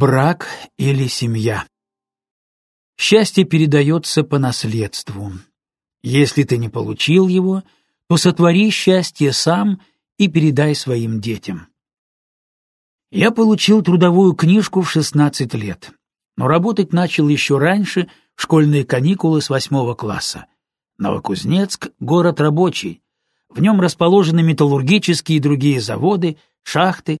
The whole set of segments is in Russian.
Брак или семья. Счастье передается по наследству. Если ты не получил его, то сотвори счастье сам и передай своим детям. Я получил трудовую книжку в 16 лет, но работать начал еще раньше, в школьные каникулы с восьмого класса. Новокузнецк — город рабочий. В нем расположены металлургические и другие заводы, шахты,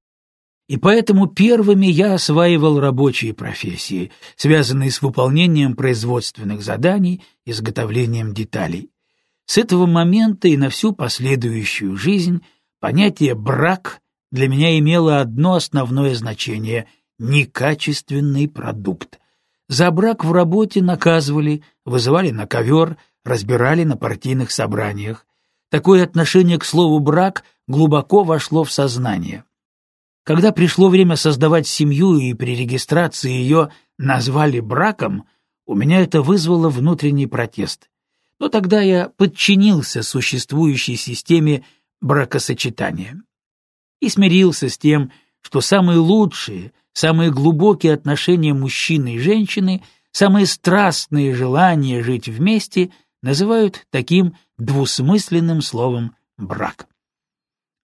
и поэтому первыми я осваивал рабочие профессии, связанные с выполнением производственных заданий, изготовлением деталей. С этого момента и на всю последующую жизнь понятие «брак» для меня имело одно основное значение — некачественный продукт. За брак в работе наказывали, вызывали на ковер, разбирали на партийных собраниях. Такое отношение к слову «брак» глубоко вошло в сознание. Когда пришло время создавать семью и при регистрации ее назвали браком, у меня это вызвало внутренний протест. Но тогда я подчинился существующей системе бракосочетания и смирился с тем, что самые лучшие, самые глубокие отношения мужчины и женщины, самые страстные желания жить вместе называют таким двусмысленным словом «брак».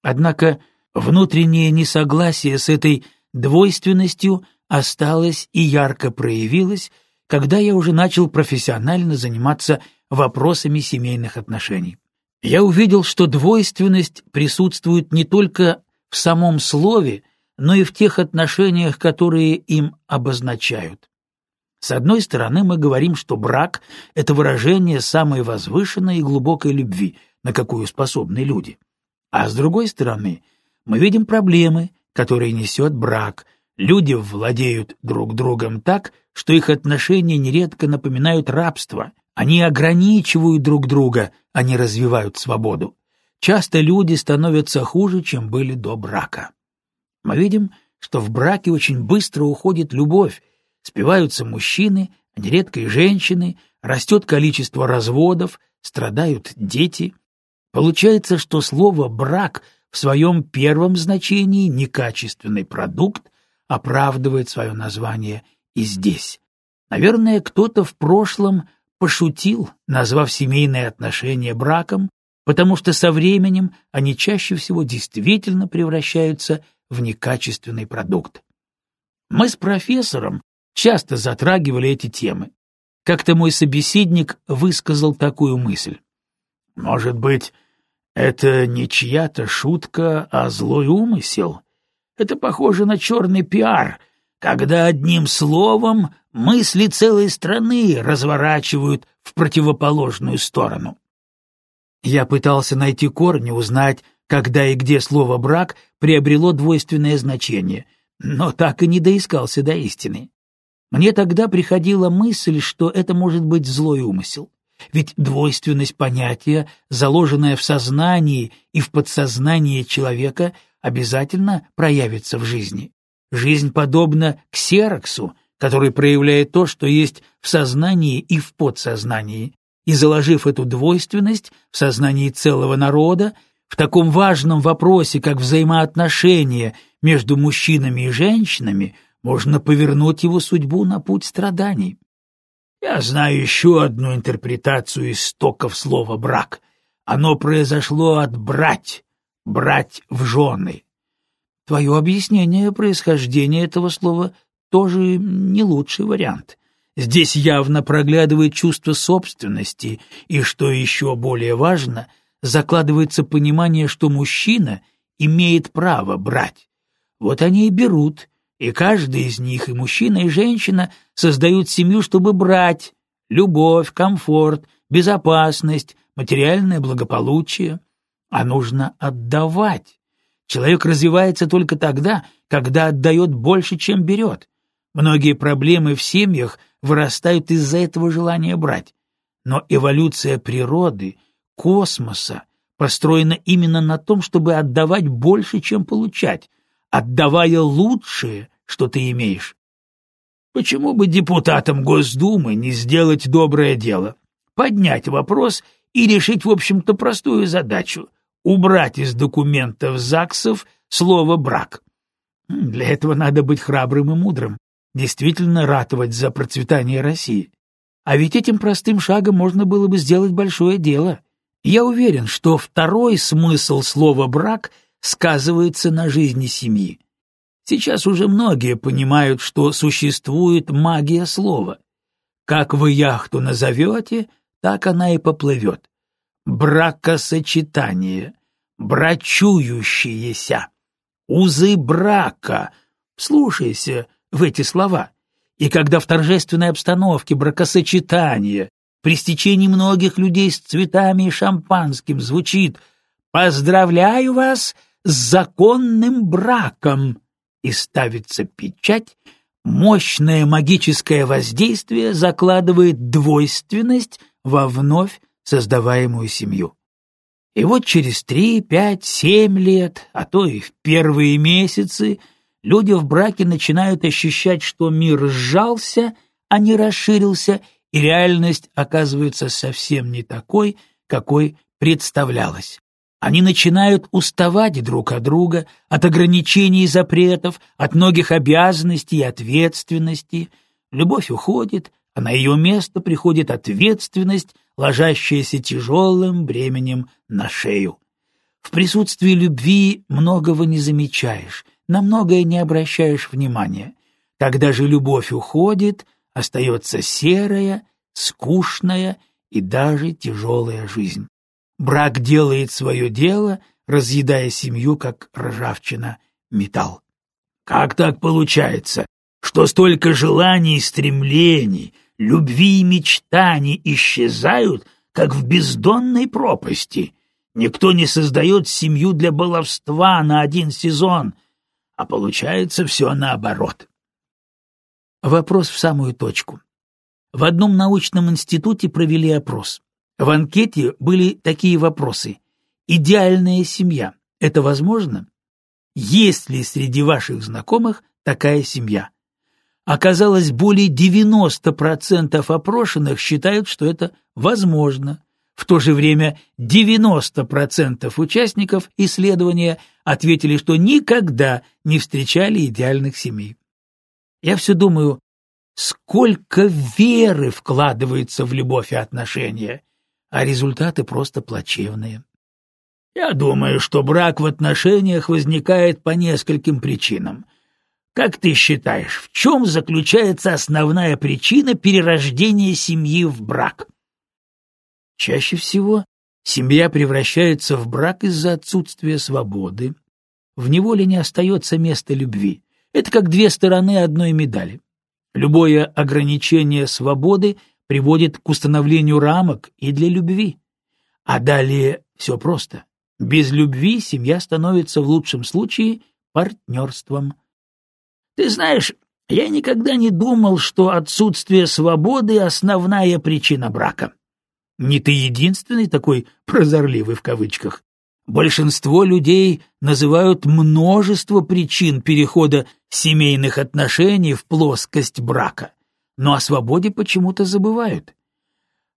Однако Внутреннее несогласие с этой двойственностью осталось и ярко проявилось, когда я уже начал профессионально заниматься вопросами семейных отношений. Я увидел, что двойственность присутствует не только в самом слове, но и в тех отношениях, которые им обозначают. С одной стороны, мы говорим, что брак — это выражение самой возвышенной и глубокой любви, на какую способны люди. А с другой стороны — мы видим проблемы, которые несет брак. Люди владеют друг другом так, что их отношения нередко напоминают рабство. Они ограничивают друг друга, не развивают свободу. Часто люди становятся хуже, чем были до брака. Мы видим, что в браке очень быстро уходит любовь, спиваются мужчины, нередко и женщины, растет количество разводов, страдают дети. Получается, что слово «брак» в своем первом значении некачественный продукт оправдывает свое название и здесь. Наверное, кто-то в прошлом пошутил, назвав семейные отношения браком, потому что со временем они чаще всего действительно превращаются в некачественный продукт. Мы с профессором часто затрагивали эти темы. Как-то мой собеседник высказал такую мысль. Может быть, это не чья-то шутка, а злой умысел. Это похоже на черный пиар, когда одним словом мысли целой страны разворачивают в противоположную сторону. Я пытался найти корни, узнать, когда и где слово «брак» приобрело двойственное значение, но так и не доискался до истины. Мне тогда приходила мысль, что это может быть злой умысел. Ведь двойственность понятия, заложенная в сознании и в подсознании человека, обязательно проявится в жизни. Жизнь подобна ксероксу, который проявляет то, что есть в сознании и в подсознании, и заложив эту двойственность в сознании целого народа, в таком важном вопросе, как взаимоотношения между мужчинами и женщинами, можно повернуть его судьбу на путь страданий. Я знаю еще одну интерпретацию истоков слова «брак». Оно произошло от «брать», «брать в жены». Твое объяснение происхождения этого слова тоже не лучший вариант. Здесь явно проглядывает чувство собственности, и, что еще более важно, закладывается понимание, что мужчина имеет право брать. Вот они и берут, и каждый из них, и мужчина, и женщина, создают семью, чтобы брать любовь, комфорт, безопасность, материальное благополучие. А нужно отдавать. Человек развивается только тогда, когда отдает больше, чем берет. Многие проблемы в семьях вырастают из-за этого желания брать. Но эволюция природы, космоса, построена именно на том, чтобы отдавать больше, чем получать, отдавая лучшее, что ты имеешь. Почему бы депутатам Госдумы не сделать доброе дело? Поднять вопрос и решить, в общем-то, простую задачу — убрать из документов ЗАГСов слово «брак». Для этого надо быть храбрым и мудрым. действительно ратовать за процветание России. А ведь этим простым шагом можно было бы сделать большое дело. Я уверен, что второй смысл слова «брак» сказывается на жизни семьи. Сейчас уже многие понимают, что существует магия слова. Как вы яхту назовете, так она и поплывет. Бракосочетание, брачующиеся, узы брака. Слушайся в эти слова. И когда в торжественной обстановке бракосочетания, при стечении многих людей с цветами и шампанским звучит «Поздравляю вас с законным браком!» и ставится печать, мощное магическое воздействие закладывает двойственность во вновь создаваемую семью. И вот через три, пять, семь лет, а то и в первые месяцы, люди в браке начинают ощущать, что мир сжался, а не расширился, и реальность оказывается совсем не такой, какой представлялась. Они начинают уставать друг от друга, от ограничений и запретов, от многих обязанностей и ответственности. Любовь уходит, а на ее место приходит ответственность, ложащаяся тяжелым бременем на шею. В присутствии любви многого не замечаешь, на многое не обращаешь внимания. Когда же любовь уходит, остается серая, скучная и даже тяжелая жизнь. Брак делает свое дело, разъедая семью, как ржавчина, металл. Как так получается, что столько желаний и стремлений, любви и мечтаний исчезают, как в бездонной пропасти? Никто не создает семью для баловства на один сезон, а получается все наоборот. Вопрос в самую точку. В одном научном институте провели опрос. В анкете были такие вопросы. Идеальная семья – это возможно? Есть ли среди ваших знакомых такая семья? Оказалось, более 90% опрошенных считают, что это возможно. В то же время 90% участников исследования ответили, что никогда не встречали идеальных семей. Я все думаю, сколько веры вкладывается в любовь и отношения, а результаты просто плачевные. Я думаю, что брак в отношениях возникает по нескольким причинам. Как ты считаешь, в чем заключается основная причина перерождения семьи в брак? Чаще всего семья превращается в брак из-за отсутствия свободы. В неволе не остается места любви. Это как две стороны одной медали. Любое ограничение свободы приводит к установлению рамок и для любви. А далее все просто. Без любви семья становится в лучшем случае партнерством. Ты знаешь, я никогда не думал, что отсутствие свободы — основная причина брака. Не ты единственный такой «прозорливый» в кавычках. Большинство людей называют множество причин перехода семейных отношений в плоскость брака но о свободе почему-то забывают.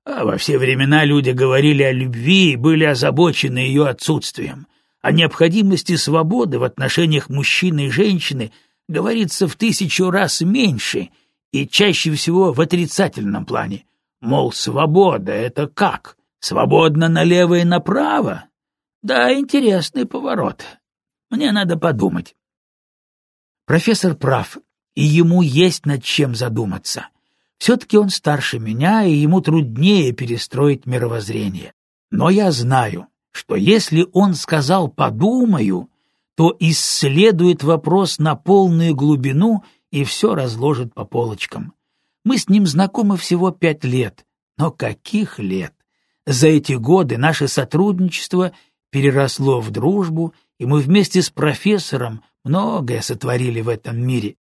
А во все времена люди говорили о любви и были озабочены ее отсутствием. О необходимости свободы в отношениях мужчины и женщины говорится в тысячу раз меньше и чаще всего в отрицательном плане. Мол, свобода — это как? Свободно налево и направо? Да, интересный поворот. Мне надо подумать. Профессор прав и ему есть над чем задуматься. Все-таки он старше меня, и ему труднее перестроить мировоззрение. Но я знаю, что если он сказал «подумаю», то исследует вопрос на полную глубину и все разложит по полочкам. Мы с ним знакомы всего пять лет, но каких лет? За эти годы наше сотрудничество переросло в дружбу, и мы вместе с профессором многое сотворили в этом мире.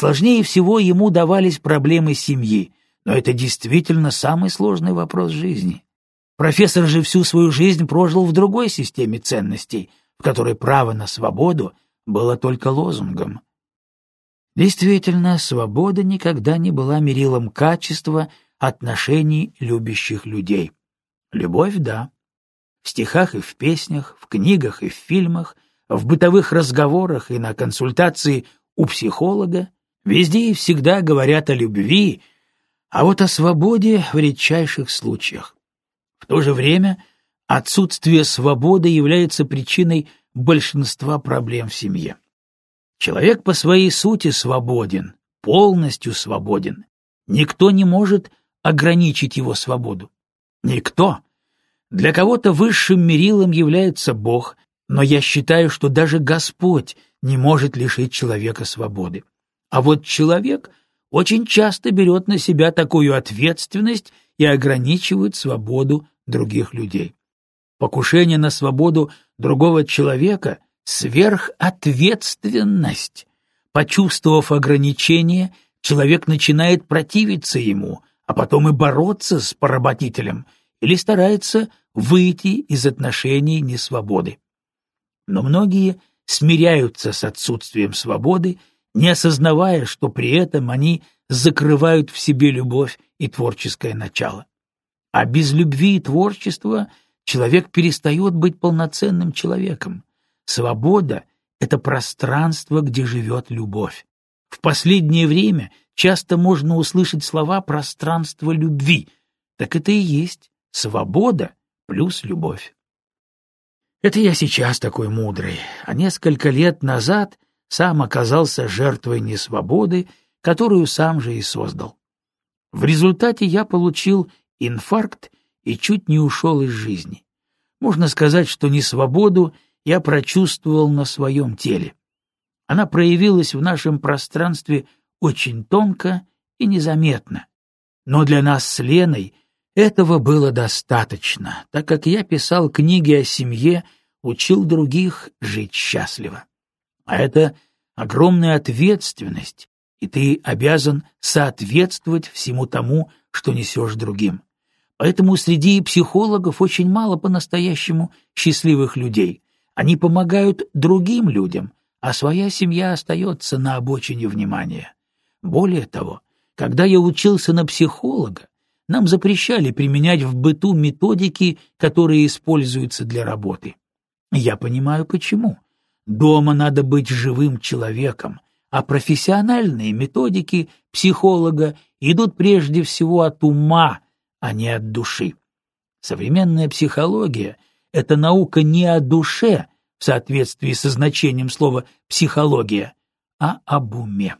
Сложнее всего ему давались проблемы семьи, но это действительно самый сложный вопрос жизни. Профессор же всю свою жизнь прожил в другой системе ценностей, в которой право на свободу было только лозунгом. Действительно, свобода никогда не была мерилом качества отношений любящих людей. Любовь — да. В стихах и в песнях, в книгах и в фильмах, в бытовых разговорах и на консультации у психолога Везде и всегда говорят о любви, а вот о свободе в редчайших случаях. В то же время отсутствие свободы является причиной большинства проблем в семье. Человек по своей сути свободен, полностью свободен. Никто не может ограничить его свободу. Никто. Для кого-то высшим мерилом является Бог, но я считаю, что даже Господь не может лишить человека свободы. А вот человек очень часто берет на себя такую ответственность и ограничивает свободу других людей. Покушение на свободу другого человека — сверхответственность. Почувствовав ограничение, человек начинает противиться ему, а потом и бороться с поработителем или старается выйти из отношений несвободы. Но многие смиряются с отсутствием свободы, не осознавая, что при этом они закрывают в себе любовь и творческое начало. А без любви и творчества человек перестает быть полноценным человеком. Свобода — это пространство, где живет любовь. В последнее время часто можно услышать слова «пространство любви». Так это и есть свобода плюс любовь. Это я сейчас такой мудрый, а несколько лет назад сам оказался жертвой несвободы, которую сам же и создал. В результате я получил инфаркт и чуть не ушел из жизни. Можно сказать, что несвободу я прочувствовал на своем теле. Она проявилась в нашем пространстве очень тонко и незаметно. Но для нас с Леной этого было достаточно, так как я писал книги о семье, учил других жить счастливо. А это огромная ответственность, и ты обязан соответствовать всему тому, что несешь другим. Поэтому среди психологов очень мало по-настоящему счастливых людей. Они помогают другим людям, а своя семья остается на обочине внимания. Более того, когда я учился на психолога, нам запрещали применять в быту методики, которые используются для работы. Я понимаю, почему. Дома надо быть живым человеком, а профессиональные методики психолога идут прежде всего от ума, а не от души. Современная психология — это наука не о душе, в соответствии со значением слова «психология», а об уме.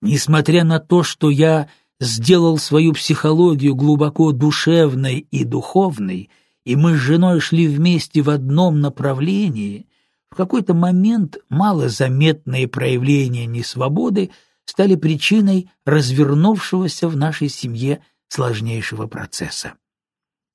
Несмотря на то, что я сделал свою психологию глубоко душевной и духовной, и мы с женой шли вместе в одном направлении, в какой-то момент малозаметные проявления несвободы стали причиной развернувшегося в нашей семье сложнейшего процесса.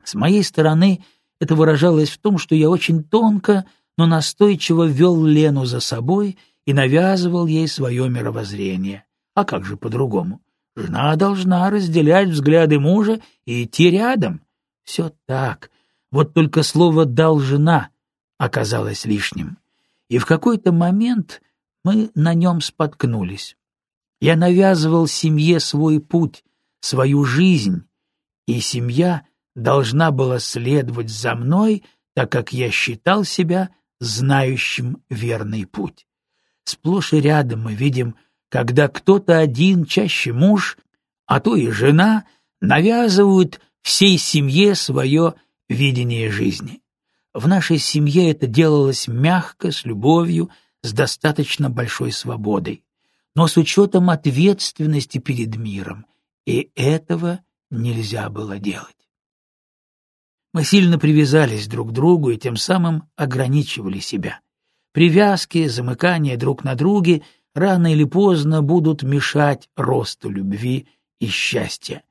С моей стороны это выражалось в том, что я очень тонко, но настойчиво вел Лену за собой и навязывал ей свое мировоззрение. А как же по-другому? Жена должна разделять взгляды мужа и идти рядом. Все так. Вот только слово «должна» оказалось лишним. И в какой-то момент мы на нем споткнулись. Я навязывал семье свой путь, свою жизнь, и семья должна была следовать за мной, так как я считал себя знающим верный путь. Сплошь и рядом мы видим, когда кто-то один, чаще муж, а то и жена, навязывают всей семье свое видение жизни. В нашей семье это делалось мягко, с любовью, с достаточно большой свободой, но с учетом ответственности перед миром, и этого нельзя было делать. Мы сильно привязались друг к другу и тем самым ограничивали себя. Привязки, замыкания друг на друге рано или поздно будут мешать росту любви и счастья.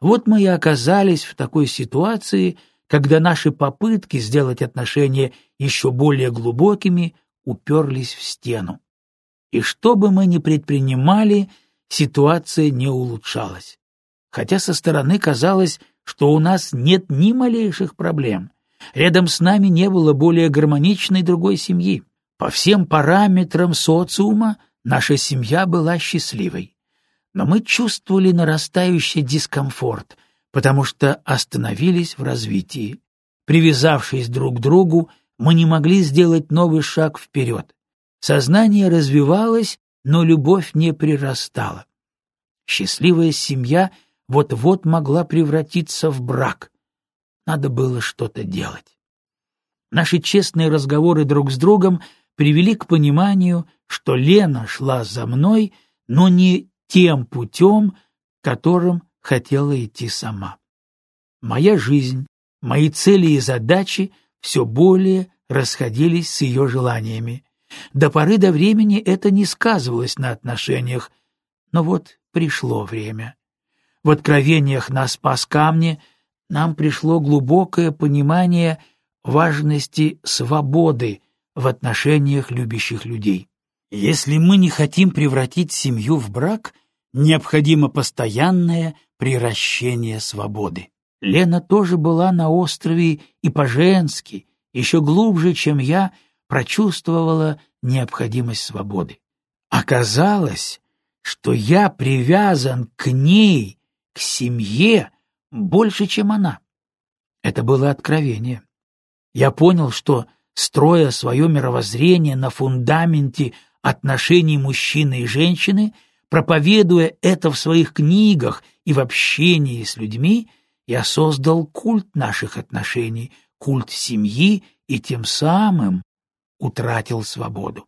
Вот мы и оказались в такой ситуации, когда наши попытки сделать отношения еще более глубокими уперлись в стену. И что бы мы ни предпринимали, ситуация не улучшалась. Хотя со стороны казалось, что у нас нет ни малейших проблем. Рядом с нами не было более гармоничной другой семьи. По всем параметрам социума наша семья была счастливой. Но мы чувствовали нарастающий дискомфорт, потому что остановились в развитии. Привязавшись друг к другу, мы не могли сделать новый шаг вперед. Сознание развивалось, но любовь не прирастала. Счастливая семья вот-вот могла превратиться в брак. Надо было что-то делать. Наши честные разговоры друг с другом привели к пониманию, что Лена шла за мной, но не тем путем, которым хотела идти сама. Моя жизнь, мои цели и задачи все более расходились с ее желаниями. До поры до времени это не сказывалось на отношениях, но вот пришло время. В откровениях на спас камне нам пришло глубокое понимание важности свободы в отношениях любящих людей. Если мы не хотим превратить семью в брак, необходимо постоянное приращение свободы. Лена тоже была на острове и по-женски, еще глубже, чем я, прочувствовала необходимость свободы. Оказалось, что я привязан к ней, к семье, больше, чем она. Это было откровение. Я понял, что, строя свое мировоззрение на фундаменте отношений мужчины и женщины, проповедуя это в своих книгах и в общении с людьми, я создал культ наших отношений, культ семьи и тем самым утратил свободу.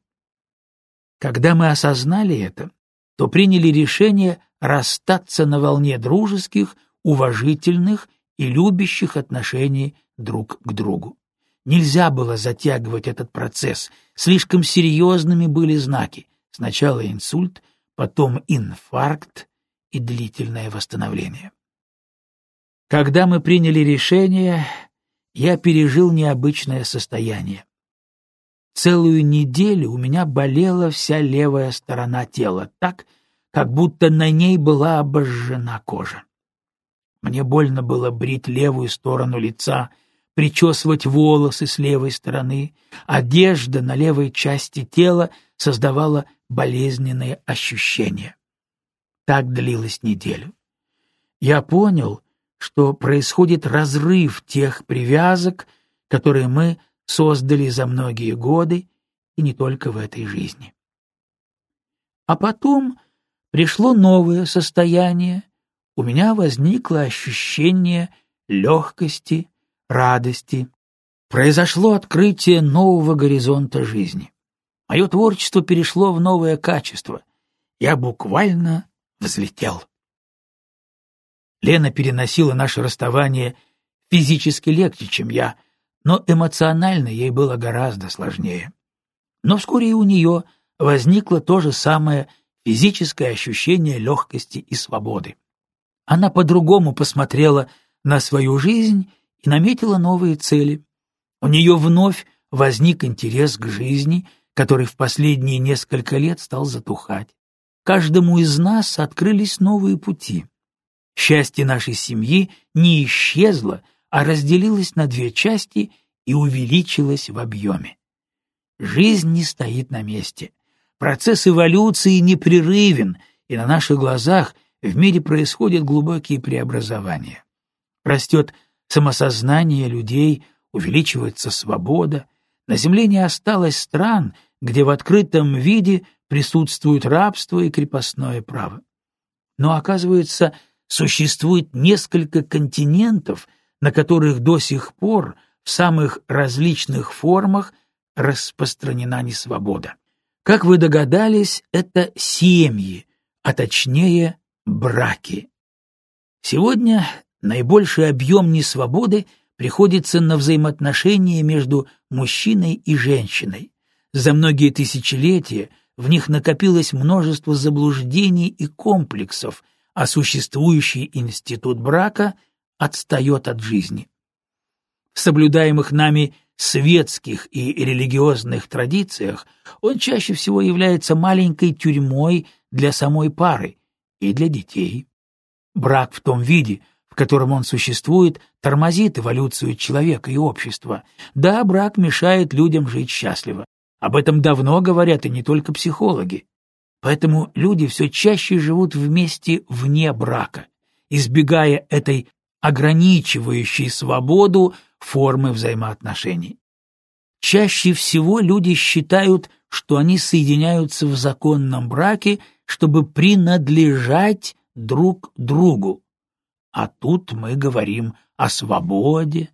Когда мы осознали это, то приняли решение расстаться на волне дружеских, уважительных и любящих отношений друг к другу. Нельзя было затягивать этот процесс, слишком серьезными были знаки. Сначала инсульт, потом инфаркт и длительное восстановление. Когда мы приняли решение, я пережил необычное состояние. Целую неделю у меня болела вся левая сторона тела, так, как будто на ней была обожжена кожа. Мне больно было брить левую сторону лица, причесывать волосы с левой стороны. Одежда на левой части тела создавала болезненные ощущения. Так длилось неделю. Я понял, что происходит разрыв тех привязок, которые мы создали за многие годы и не только в этой жизни. А потом пришло новое состояние, у меня возникло ощущение легкости, радости. Произошло открытие нового горизонта жизни. Мое творчество перешло в новое качество. Я буквально взлетел. Лена переносила наше расставание физически легче, чем я, но эмоционально ей было гораздо сложнее. Но вскоре и у нее возникло то же самое физическое ощущение легкости и свободы. Она по-другому посмотрела на свою жизнь и наметила новые цели. У нее вновь возник интерес к жизни, который в последние несколько лет стал затухать. Каждому из нас открылись новые пути. Счастье нашей семьи не исчезло, а разделилось на две части и увеличилось в объеме. Жизнь не стоит на месте. Процесс эволюции непрерывен, и на наших глазах в мире происходят глубокие преобразования. Растет самосознание людей, увеличивается свобода. На Земле не осталось стран, где в открытом виде присутствует рабство и крепостное право. Но, оказывается, существует несколько континентов, на которых до сих пор в самых различных формах распространена несвобода. Как вы догадались, это семьи, а точнее браки. Сегодня наибольший объем несвободы приходится на взаимоотношения между мужчиной и женщиной. За многие тысячелетия в них накопилось множество заблуждений и комплексов – а существующий институт брака отстает от жизни. В соблюдаемых нами светских и религиозных традициях он чаще всего является маленькой тюрьмой для самой пары и для детей. Брак в том виде, в котором он существует, тормозит эволюцию человека и общества. Да, брак мешает людям жить счастливо. Об этом давно говорят и не только психологи. Поэтому люди все чаще живут вместе вне брака, избегая этой ограничивающей свободу формы взаимоотношений. чаще всего люди считают, что они соединяются в законном браке, чтобы принадлежать друг другу. А тут мы говорим о свободе.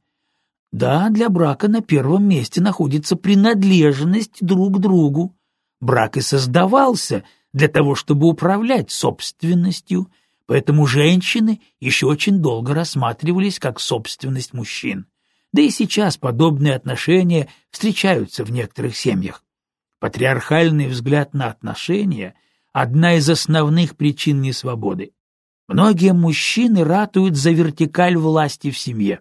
Да, для брака на первом месте находится принадлежность друг к другу. Брак и создавался для того, чтобы управлять собственностью, поэтому женщины еще очень долго рассматривались как собственность мужчин. Да и сейчас подобные отношения встречаются в некоторых семьях. Патриархальный взгляд на отношения – одна из основных причин несвободы. Многие мужчины ратуют за вертикаль власти в семье.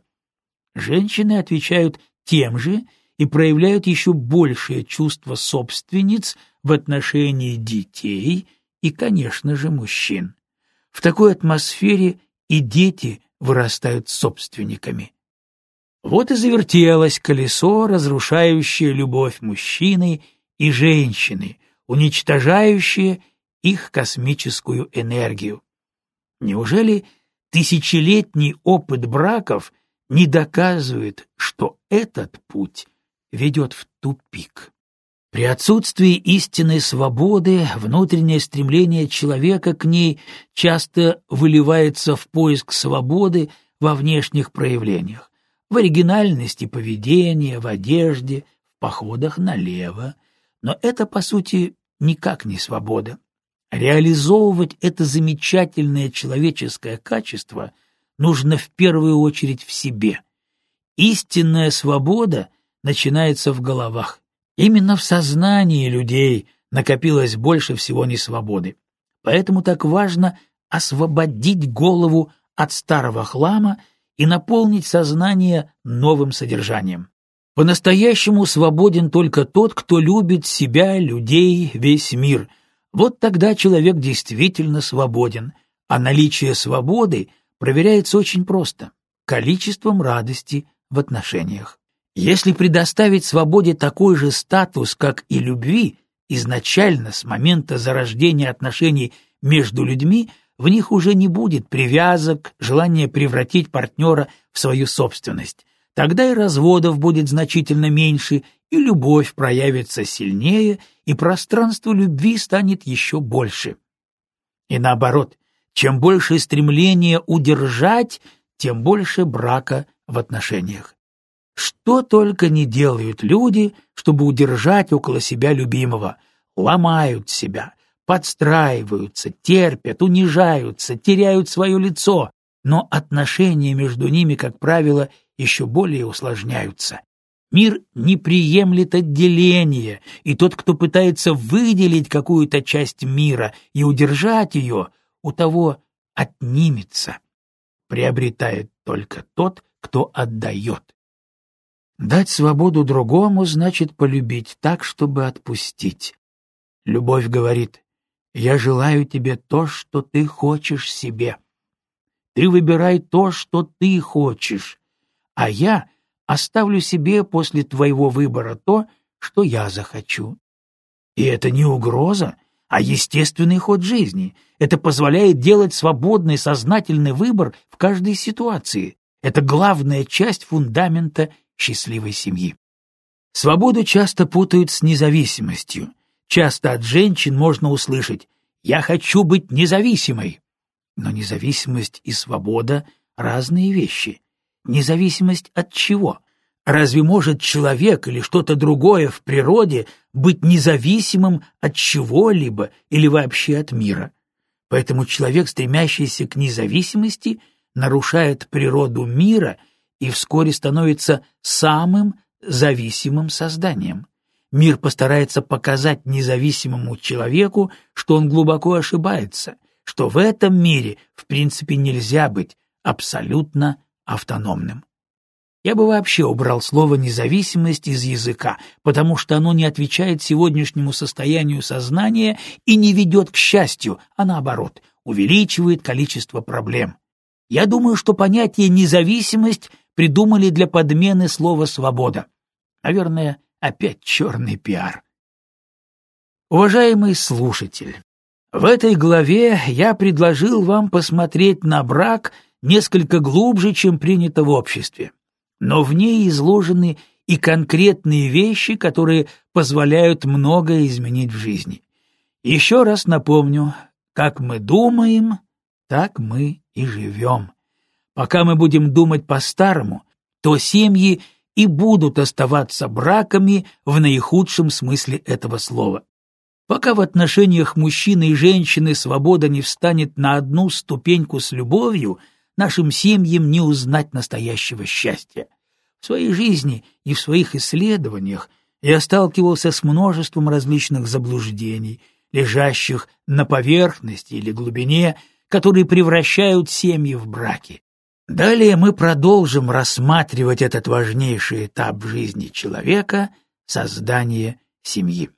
Женщины отвечают тем же и проявляют еще большее чувство собственниц в отношении детей и, конечно же, мужчин. В такой атмосфере и дети вырастают собственниками. Вот и завертелось колесо, разрушающее любовь мужчины и женщины, уничтожающее их космическую энергию. Неужели тысячелетний опыт браков не доказывает, что этот путь ведет в тупик? При отсутствии истинной свободы внутреннее стремление человека к ней часто выливается в поиск свободы во внешних проявлениях в оригинальности поведения, в одежде, в походах налево. Но это, по сути, никак не свобода. Реализовывать это замечательное человеческое качество нужно в первую очередь в себе. Истинная свобода начинается в головах. Именно в сознании людей накопилось больше всего несвободы. Поэтому так важно освободить голову от старого хлама и наполнить сознание новым содержанием. По-настоящему свободен только тот, кто любит себя, людей, весь мир. Вот тогда человек действительно свободен, а наличие свободы проверяется очень просто – количеством радости в отношениях. Если предоставить свободе такой же статус, как и любви, изначально с момента зарождения отношений между людьми – в них уже не будет привязок, желания превратить партнера в свою собственность. Тогда и разводов будет значительно меньше, и любовь проявится сильнее, и пространство любви станет еще больше. И наоборот, чем больше стремления удержать, тем больше брака в отношениях. Что только не делают люди, чтобы удержать около себя любимого. Ломают себя, подстраиваются, терпят, унижаются, теряют свое лицо, но отношения между ними, как правило, еще более усложняются. Мир не приемлет отделения, и тот, кто пытается выделить какую-то часть мира и удержать ее, у того отнимется. Приобретает только тот, кто отдает. Дать свободу другому значит полюбить так, чтобы отпустить. Любовь говорит, я желаю тебе то, что ты хочешь себе. Ты выбирай то, что ты хочешь, а я оставлю себе после твоего выбора то, что я захочу. И это не угроза, а естественный ход жизни. Это позволяет делать свободный сознательный выбор в каждой ситуации. Это главная часть фундамента счастливой семьи. Свободу часто путают с независимостью. Часто от женщин можно услышать «я хочу быть независимой». Но независимость и свобода — разные вещи. Независимость от чего? Разве может человек или что-то другое в природе быть независимым от чего-либо или вообще от мира? Поэтому человек, стремящийся к независимости, нарушает природу мира и вскоре становится самым зависимым созданием мир постарается показать независимому человеку, что он глубоко ошибается, что в этом мире в принципе нельзя быть абсолютно автономным. Я бы вообще убрал слово «независимость» из языка, потому что оно не отвечает сегодняшнему состоянию сознания и не ведет к счастью, а наоборот, увеличивает количество проблем. Я думаю, что понятие «независимость» придумали для подмены слова «свобода». Наверное, Опять черный пиар. Уважаемый слушатель, в этой главе я предложил вам посмотреть на брак несколько глубже, чем принято в обществе. Но в ней изложены и конкретные вещи, которые позволяют многое изменить в жизни. Еще раз напомню, как мы думаем, так мы и живем. Пока мы будем думать по-старому, то семьи и будут оставаться браками в наихудшем смысле этого слова. Пока в отношениях мужчины и женщины свобода не встанет на одну ступеньку с любовью, нашим семьям не узнать настоящего счастья. В своей жизни и в своих исследованиях я сталкивался с множеством различных заблуждений, лежащих на поверхности или глубине, которые превращают семьи в браки. Далее мы продолжим рассматривать этот важнейший этап жизни человека — создание семьи.